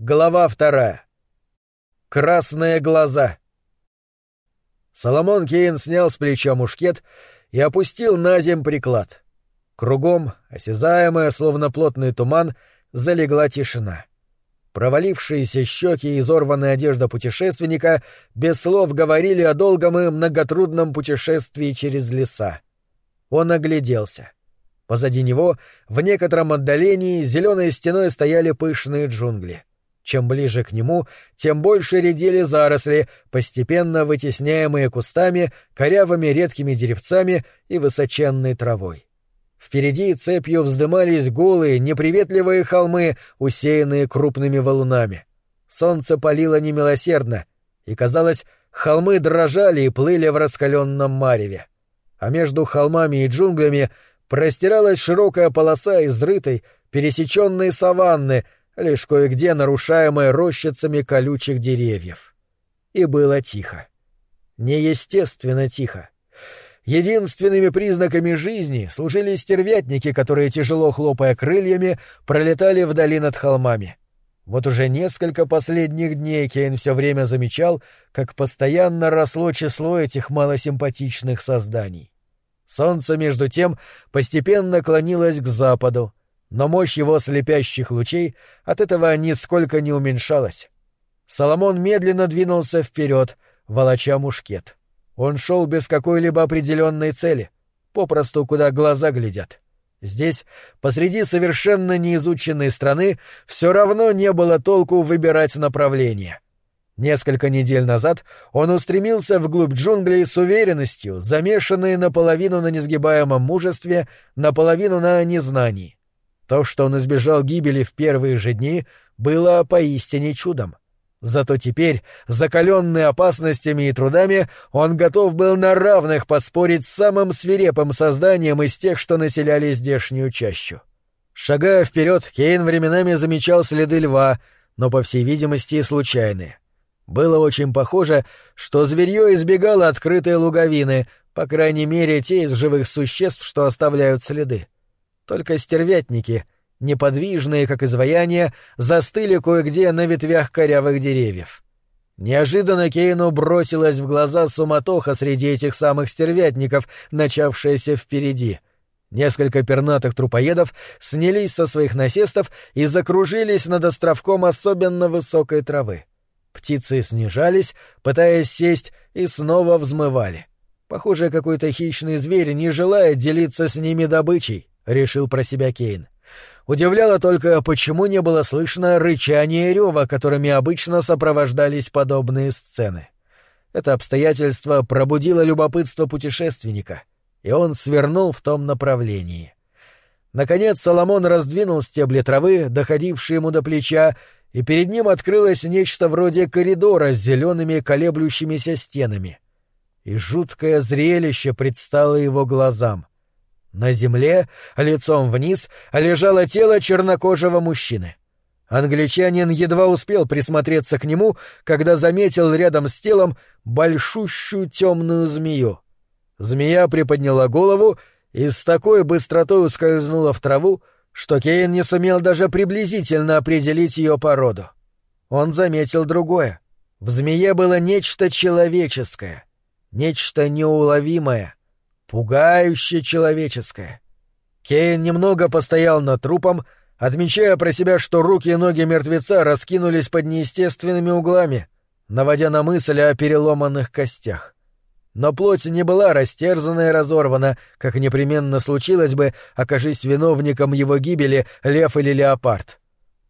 Глава вторая. Красные глаза. Соломон Кейн снял с плеча мушкет и опустил на земь приклад. Кругом, осязаемая, словно плотный туман, залегла тишина. Провалившиеся щеки и изорванная одежда путешественника без слов говорили о долгом и многотрудном путешествии через леса. Он огляделся. Позади него, в некотором отдалении, зеленой стеной стояли пышные джунгли. Чем ближе к нему, тем больше редели заросли, постепенно вытесняемые кустами, корявыми редкими деревцами и высоченной травой. Впереди цепью вздымались голые, неприветливые холмы, усеянные крупными валунами. Солнце палило немилосердно, и, казалось, холмы дрожали и плыли в раскаленном мареве. А между холмами и джунглями простиралась широкая полоса изрытой, пересеченной саванны — лишь кое-где нарушаемое рощицами колючих деревьев. И было тихо. Неестественно тихо. Единственными признаками жизни служили стервятники, которые, тяжело хлопая крыльями, пролетали вдали над холмами. Вот уже несколько последних дней Кейн все время замечал, как постоянно росло число этих малосимпатичных созданий. Солнце, между тем, постепенно клонилось к западу, но мощь его слепящих лучей от этого нисколько не уменьшалась. Соломон медленно двинулся вперед, волоча мушкет. Он шел без какой-либо определенной цели, попросту куда глаза глядят. Здесь, посреди совершенно неизученной страны, все равно не было толку выбирать направление. Несколько недель назад он устремился вглубь джунглей с уверенностью, замешанной наполовину на несгибаемом мужестве, наполовину на незнании. То, что он избежал гибели в первые же дни, было поистине чудом. Зато теперь, закаленный опасностями и трудами, он готов был на равных поспорить с самым свирепым созданием из тех, что населяли здешнюю чащу. Шагая вперед, Кейн временами замечал следы льва, но, по всей видимости, случайные. Было очень похоже, что зверье избегало открытой луговины, по крайней мере, те из живых существ, что оставляют следы. Только стервятники, неподвижные, как изваяния, застыли кое-где на ветвях корявых деревьев. Неожиданно Кейну бросилась в глаза суматоха среди этих самых стервятников, начавшаяся впереди. Несколько пернатых трупоедов снялись со своих насестов и закружились над островком особенно высокой травы. Птицы снижались, пытаясь сесть, и снова взмывали. Похоже, какой-то хищный зверь не желает делиться с ними добычей решил про себя Кейн. Удивляло только, почему не было слышно рычания и рева, которыми обычно сопровождались подобные сцены. Это обстоятельство пробудило любопытство путешественника, и он свернул в том направлении. Наконец Соломон раздвинул стебли травы, доходившие ему до плеча, и перед ним открылось нечто вроде коридора с зелеными колеблющимися стенами. И жуткое зрелище предстало его глазам. На земле, лицом вниз, лежало тело чернокожего мужчины. Англичанин едва успел присмотреться к нему, когда заметил рядом с телом большущую темную змею. Змея приподняла голову и с такой быстротой ускользнула в траву, что Кейн не сумел даже приблизительно определить ее породу. Он заметил другое. В змее было нечто человеческое, нечто неуловимое, пугающе человеческое. Кейн немного постоял над трупом, отмечая про себя, что руки и ноги мертвеца раскинулись под неестественными углами, наводя на мысль о переломанных костях. Но плоть не была растерзана и разорвана, как непременно случилось бы, окажись виновником его гибели лев или леопард.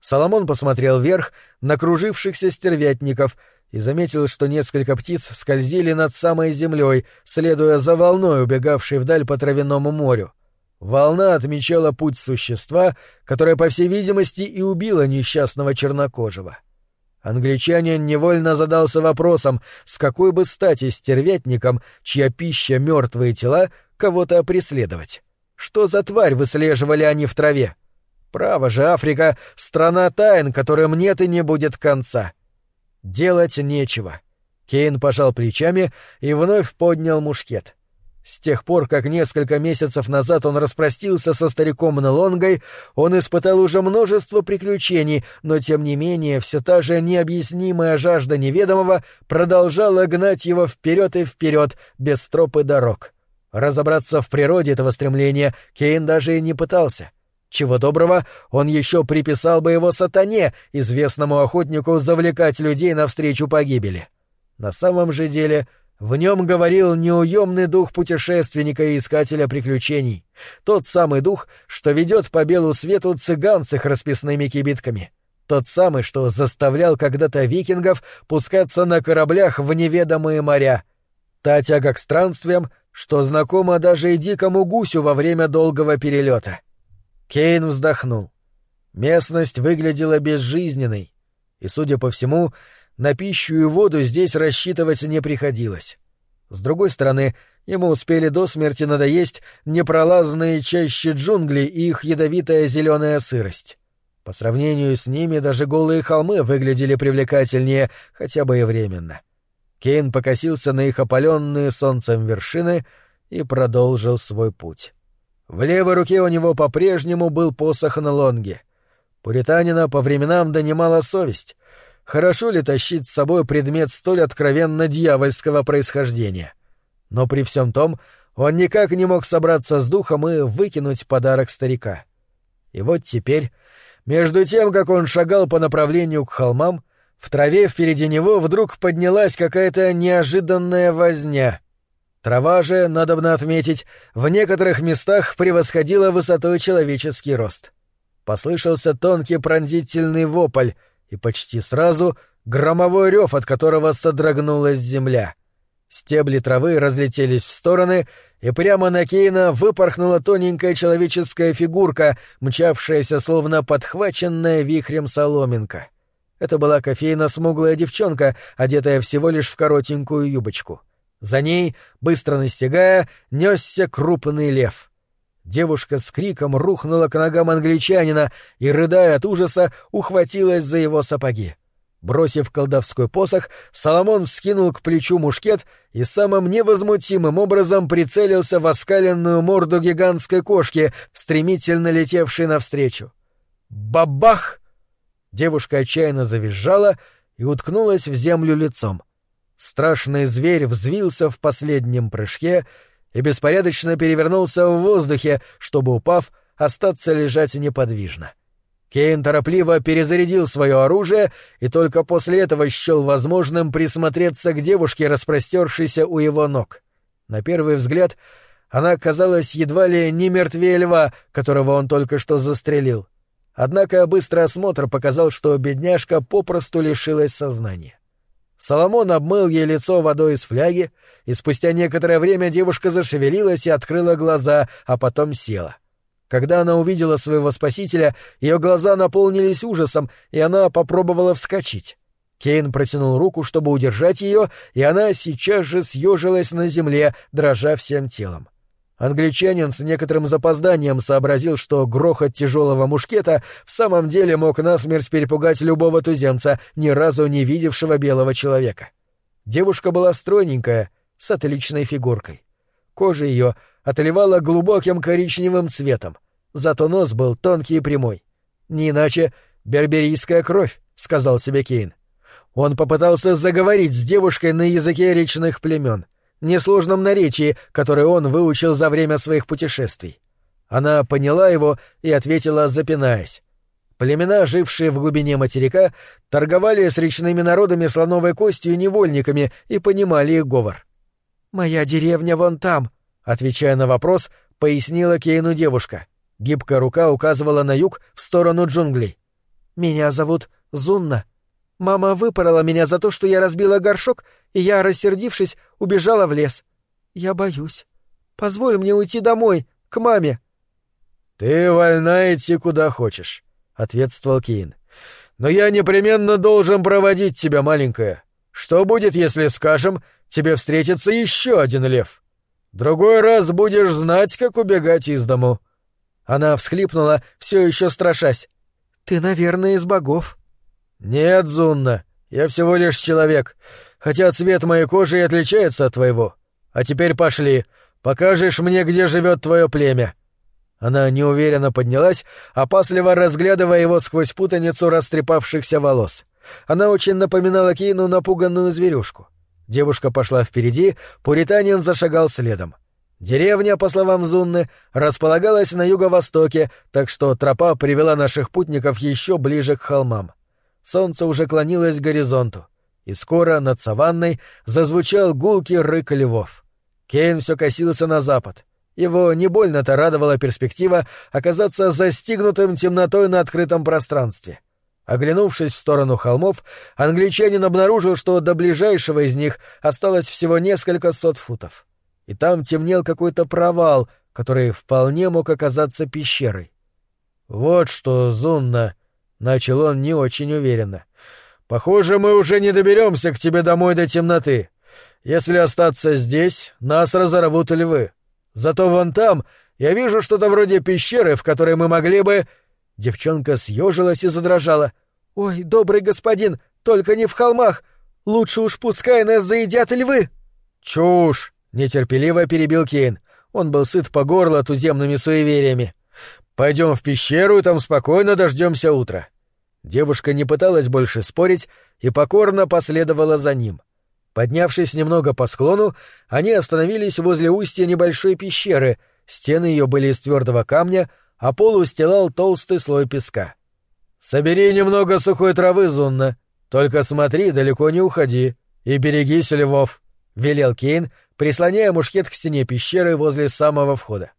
Соломон посмотрел вверх на кружившихся стервятников — и заметил, что несколько птиц скользили над самой землей, следуя за волной, убегавшей вдаль по травяному морю. Волна отмечала путь существа, которое, по всей видимости, и убило несчастного чернокожего. Англичанин невольно задался вопросом, с какой бы стати стервятникам, чья пища — мертвые тела, кого-то преследовать. Что за тварь выслеживали они в траве? Право же, Африка — страна тайн, которым нет и не будет конца. Делать нечего. Кейн пожал плечами и вновь поднял мушкет. С тех пор, как несколько месяцев назад он распростился со стариком Нелонгой, он испытал уже множество приключений, но тем не менее все та же необъяснимая жажда неведомого продолжала гнать его вперед и вперед, без троп дорог. Разобраться в природе этого стремления Кейн даже и не пытался. Чего доброго, он еще приписал бы его сатане, известному охотнику завлекать людей навстречу погибели. На самом же деле в нем говорил неуемный дух путешественника и искателя приключений, тот самый дух, что ведет по белу свету цыган с их расписными кибитками, тот самый, что заставлял когда-то викингов пускаться на кораблях в неведомые моря, та тяга к странствиям, что знакома даже и дикому гусю во время долгого перелета. Кейн вздохнул. Местность выглядела безжизненной, и, судя по всему, на пищу и воду здесь рассчитывать не приходилось. С другой стороны, ему успели до смерти надоесть непролазные чаще джунгли и их ядовитая зеленая сырость. По сравнению с ними даже голые холмы выглядели привлекательнее, хотя бы и временно. Кейн покосился на их опаленные солнцем вершины и продолжил свой путь. В левой руке у него по-прежнему был посох на лонге. Пуританина по временам донимала совесть — хорошо ли тащить с собой предмет столь откровенно дьявольского происхождения. Но при всем том он никак не мог собраться с духом и выкинуть подарок старика. И вот теперь, между тем, как он шагал по направлению к холмам, в траве впереди него вдруг поднялась какая-то неожиданная возня. Трава же, надобно отметить, в некоторых местах превосходила высотой человеческий рост. Послышался тонкий пронзительный вопль — и почти сразу громовой рев, от которого содрогнулась земля. Стебли травы разлетелись в стороны, и прямо на Кейна выпорхнула тоненькая человеческая фигурка, мчавшаяся словно подхваченная вихрем соломинка. Это была кофейно-смуглая девчонка, одетая всего лишь в коротенькую юбочку. За ней, быстро настигая, несся крупный лев. Девушка с криком рухнула к ногам англичанина и, рыдая от ужаса, ухватилась за его сапоги. Бросив колдовской посох, Соломон вскинул к плечу мушкет и самым невозмутимым образом прицелился в оскаленную морду гигантской кошки, стремительно летевшей навстречу. Бабах! Девушка отчаянно завизжала и уткнулась в землю лицом. Страшный зверь взвился в последнем прыжке и беспорядочно перевернулся в воздухе, чтобы, упав, остаться лежать неподвижно. Кейн торопливо перезарядил свое оружие и только после этого счел возможным присмотреться к девушке, распростершейся у его ног. На первый взгляд она казалась едва ли не мертвее льва, которого он только что застрелил. Однако быстрый осмотр показал, что бедняжка попросту лишилась сознания. Соломон обмыл ей лицо водой из фляги, и спустя некоторое время девушка зашевелилась и открыла глаза, а потом села. Когда она увидела своего спасителя, ее глаза наполнились ужасом, и она попробовала вскочить. Кейн протянул руку, чтобы удержать ее, и она сейчас же съежилась на земле, дрожа всем телом. Англичанин с некоторым запозданием сообразил, что грохот тяжелого мушкета в самом деле мог насмерть перепугать любого туземца, ни разу не видевшего белого человека. Девушка была стройненькая, с отличной фигуркой. Кожа ее отливала глубоким коричневым цветом, зато нос был тонкий и прямой. Не иначе берберийская кровь, — сказал себе Кейн. Он попытался заговорить с девушкой на языке речных племен — несложном наречии, которое он выучил за время своих путешествий. Она поняла его и ответила, запинаясь. Племена, жившие в глубине материка, торговали с речными народами слоновой костью и невольниками и понимали их говор. «Моя деревня вон там», — отвечая на вопрос, пояснила Кейну девушка. Гибкая рука указывала на юг в сторону джунглей. «Меня зовут Зунна. Мама выпорола меня за то, что я разбила горшок, и я, рассердившись, убежала в лес. Я боюсь. Позволь мне уйти домой, к маме. — Ты вольна идти куда хочешь, — ответствовал Кейн. — Но я непременно должен проводить тебя, маленькая. Что будет, если, скажем, тебе встретится еще один лев? Другой раз будешь знать, как убегать из дому. Она всхлипнула, все еще страшась. — Ты, наверное, из богов. «Нет, Зунна, я всего лишь человек, хотя цвет моей кожи и отличается от твоего. А теперь пошли, покажешь мне, где живет твое племя?» Она неуверенно поднялась, опасливо разглядывая его сквозь путаницу растрепавшихся волос. Она очень напоминала Кейну напуганную зверюшку. Девушка пошла впереди, пуританин зашагал следом. Деревня, по словам Зунны, располагалась на юго-востоке, так что тропа привела наших путников еще ближе к холмам. Солнце уже клонилось к горизонту, и скоро над саванной зазвучал гулкий рык львов. Кейн все косился на запад. Его не больно-то радовала перспектива оказаться застигнутым темнотой на открытом пространстве. Оглянувшись в сторону холмов, англичанин обнаружил, что до ближайшего из них осталось всего несколько сот футов. И там темнел какой-то провал, который вполне мог оказаться пещерой. «Вот что, Зунна!» — начал он не очень уверенно. «Похоже, мы уже не доберемся к тебе домой до темноты. Если остаться здесь, нас разорвут львы. Зато вон там я вижу что-то вроде пещеры, в которой мы могли бы...» Девчонка съежилась и задрожала. «Ой, добрый господин, только не в холмах! Лучше уж пускай нас заедят львы!» «Чушь!» — нетерпеливо перебил Кейн. Он был сыт по горло туземными суевериями. «Пойдем в пещеру и там спокойно дождемся утра». Девушка не пыталась больше спорить и покорно последовала за ним. Поднявшись немного по склону, они остановились возле устья небольшой пещеры, стены ее были из твердого камня, а пол устилал толстый слой песка. «Собери немного сухой травы, Зунна, только смотри, далеко не уходи, и берегись львов», — велел Кейн, прислоняя мушкет к стене пещеры возле самого входа.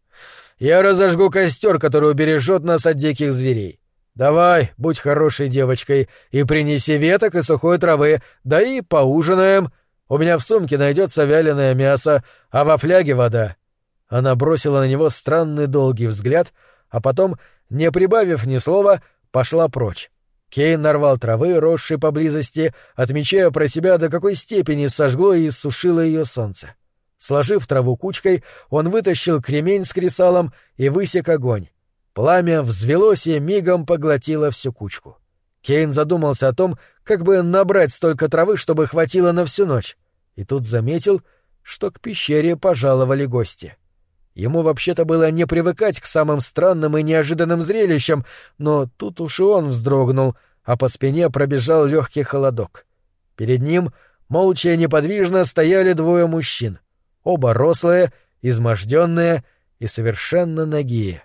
«Я разожгу костер, который убережет нас от диких зверей. Давай, будь хорошей девочкой, и принеси веток и сухой травы, да и поужинаем. У меня в сумке найдется вяленое мясо, а во фляге вода». Она бросила на него странный долгий взгляд, а потом, не прибавив ни слова, пошла прочь. Кейн нарвал травы, росшей поблизости, отмечая про себя, до какой степени сожгло и иссушило ее солнце. Сложив траву кучкой, он вытащил кремень с кресалом и высек огонь. Пламя взвелось и мигом поглотило всю кучку. Кейн задумался о том, как бы набрать столько травы, чтобы хватило на всю ночь, и тут заметил, что к пещере пожаловали гости. Ему вообще-то было не привыкать к самым странным и неожиданным зрелищам, но тут уж и он вздрогнул, а по спине пробежал легкий холодок. Перед ним молча и неподвижно стояли двое мужчин — Оба рослые, изможденные и совершенно нагие.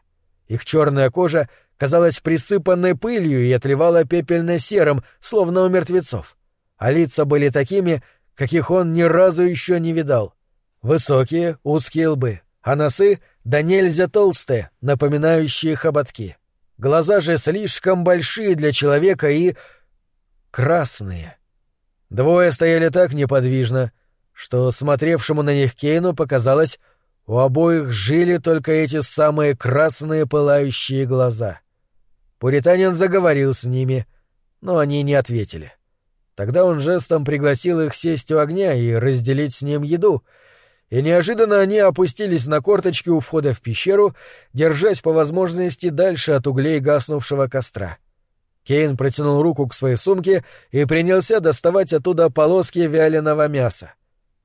Их черная кожа казалась присыпанной пылью и отливала пепельно-серым, словно у мертвецов. А лица были такими, каких он ни разу еще не видал. Высокие, узкие лбы, а носы да нельзя толстые, напоминающие хоботки. Глаза же слишком большие для человека и... красные. Двое стояли так неподвижно — что смотревшему на них Кейну показалось, у обоих жили только эти самые красные пылающие глаза. Пуританин заговорил с ними, но они не ответили. Тогда он жестом пригласил их сесть у огня и разделить с ним еду, и неожиданно они опустились на корточки у входа в пещеру, держась по возможности дальше от углей гаснувшего костра. Кейн протянул руку к своей сумке и принялся доставать оттуда полоски вяленого мяса.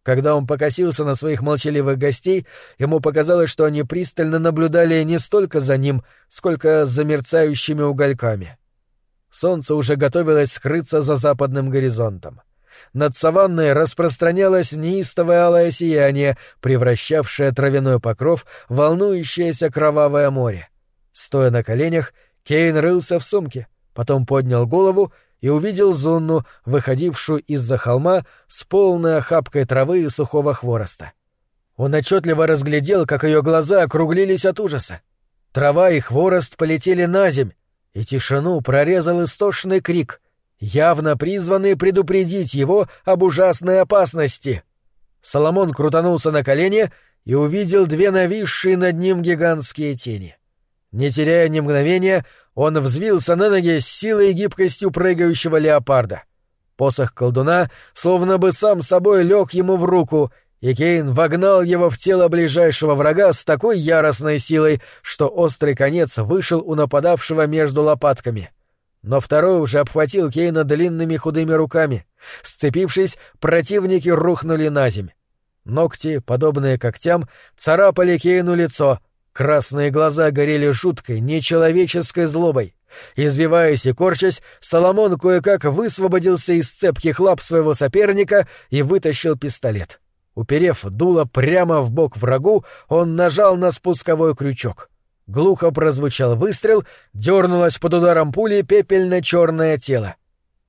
Когда он покосился на своих молчаливых гостей, ему показалось, что они пристально наблюдали не столько за ним, сколько за мерцающими угольками. Солнце уже готовилось скрыться за западным горизонтом. Над саванной распространялось неистовое алое сияние, превращавшее травяной покров в волнующееся кровавое море. Стоя на коленях, Кейн рылся в сумке, потом поднял голову и увидел Зонну, выходившую из-за холма с полной охапкой травы и сухого хвороста. Он отчетливо разглядел, как ее глаза округлились от ужаса. Трава и хворост полетели на земь, и тишину прорезал истошный крик, явно призванный предупредить его об ужасной опасности. Соломон крутанулся на колени и увидел две нависшие над ним гигантские тени. Не теряя ни мгновения, он взвился на ноги с силой и гибкостью прыгающего леопарда. Посох колдуна словно бы сам собой лег ему в руку, и Кейн вогнал его в тело ближайшего врага с такой яростной силой, что острый конец вышел у нападавшего между лопатками. Но второй уже обхватил Кейна длинными худыми руками. Сцепившись, противники рухнули на земь. Ногти, подобные когтям, царапали Кейну лицо, красные глаза горели жуткой, нечеловеческой злобой. Извиваясь и корчась, Соломон кое-как высвободился из цепких лап своего соперника и вытащил пистолет. Уперев дуло прямо в бок врагу, он нажал на спусковой крючок. Глухо прозвучал выстрел, дернулось под ударом пули пепельно-черное тело.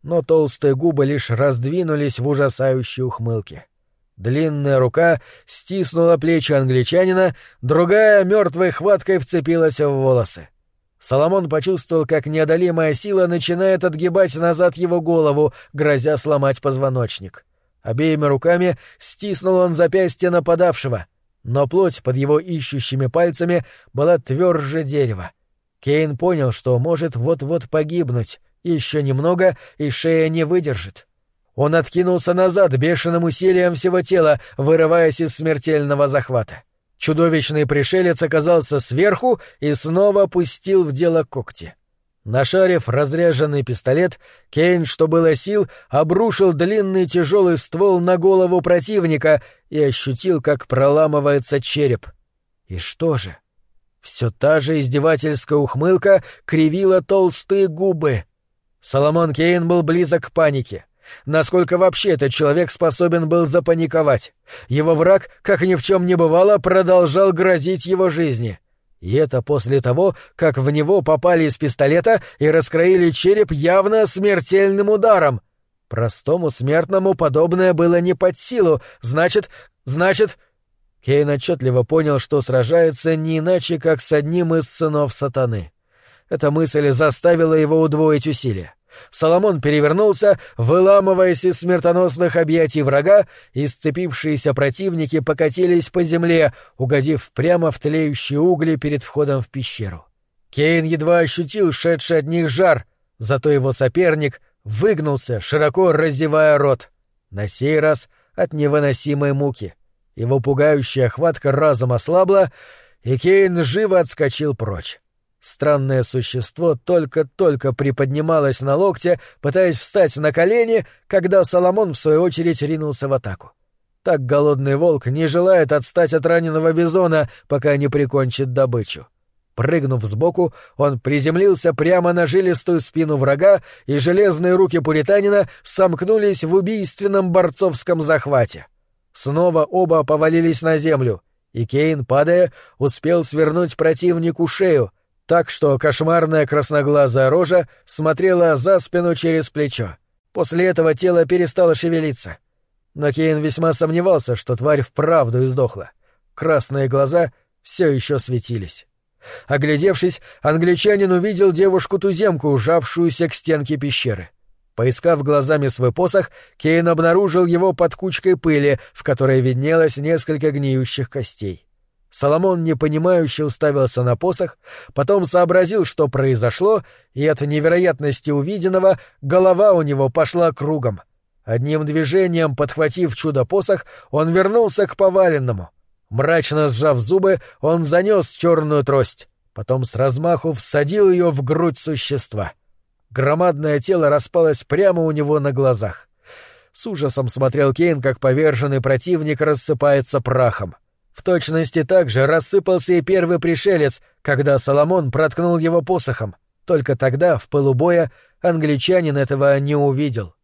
Но толстые губы лишь раздвинулись в ужасающей ухмылке. Длинная рука стиснула плечи англичанина, другая мертвой хваткой вцепилась в волосы. Соломон почувствовал, как неодолимая сила начинает отгибать назад его голову, грозя сломать позвоночник. Обеими руками стиснул он запястье нападавшего, но плоть под его ищущими пальцами была тверже дерева. Кейн понял, что может вот-вот погибнуть, еще немного, и шея не выдержит. Он откинулся назад бешеным усилием всего тела, вырываясь из смертельного захвата. Чудовищный пришелец оказался сверху и снова пустил в дело когти. Нашарив разряженный пистолет, Кейн, что было сил, обрушил длинный тяжелый ствол на голову противника и ощутил, как проламывается череп. И что же? Все та же издевательская ухмылка кривила толстые губы. Соломон Кейн был близок к панике. Насколько вообще этот человек способен был запаниковать? Его враг, как ни в чем не бывало, продолжал грозить его жизни. И это после того, как в него попали из пистолета и раскроили череп явно смертельным ударом. Простому смертному подобное было не под силу, значит, значит... Кейн отчетливо понял, что сражается не иначе, как с одним из сынов сатаны. Эта мысль заставила его удвоить усилия. Соломон перевернулся, выламываясь из смертоносных объятий врага, и сцепившиеся противники покатились по земле, угодив прямо в тлеющие угли перед входом в пещеру. Кейн едва ощутил шедший от них жар, зато его соперник выгнулся, широко разевая рот. На сей раз от невыносимой муки. Его пугающая хватка разом ослабла, и Кейн живо отскочил прочь. Странное существо только-только приподнималось на локте, пытаясь встать на колени, когда Соломон в свою очередь ринулся в атаку. Так голодный волк не желает отстать от раненого бизона, пока не прикончит добычу. Прыгнув сбоку, он приземлился прямо на жилистую спину врага, и железные руки пуританина сомкнулись в убийственном борцовском захвате. Снова оба повалились на землю, и Кейн, падая, успел свернуть противнику шею — так что кошмарная красноглазая рожа смотрела за спину через плечо. После этого тело перестало шевелиться. Но Кейн весьма сомневался, что тварь вправду издохла. Красные глаза все еще светились. Оглядевшись, англичанин увидел девушку-туземку, ужавшуюся к стенке пещеры. Поискав глазами свой посох, Кейн обнаружил его под кучкой пыли, в которой виднелось несколько гниющих костей. Соломон непонимающе уставился на посох, потом сообразил, что произошло, и от невероятности увиденного голова у него пошла кругом. Одним движением, подхватив чудо-посох, он вернулся к поваленному. Мрачно сжав зубы, он занес черную трость, потом с размаху всадил ее в грудь существа. Громадное тело распалось прямо у него на глазах. С ужасом смотрел Кейн, как поверженный противник рассыпается прахом. Точности так же рассыпался и первый пришелец, когда Соломон проткнул его посохом. Только тогда, в полубоя, англичанин этого не увидел.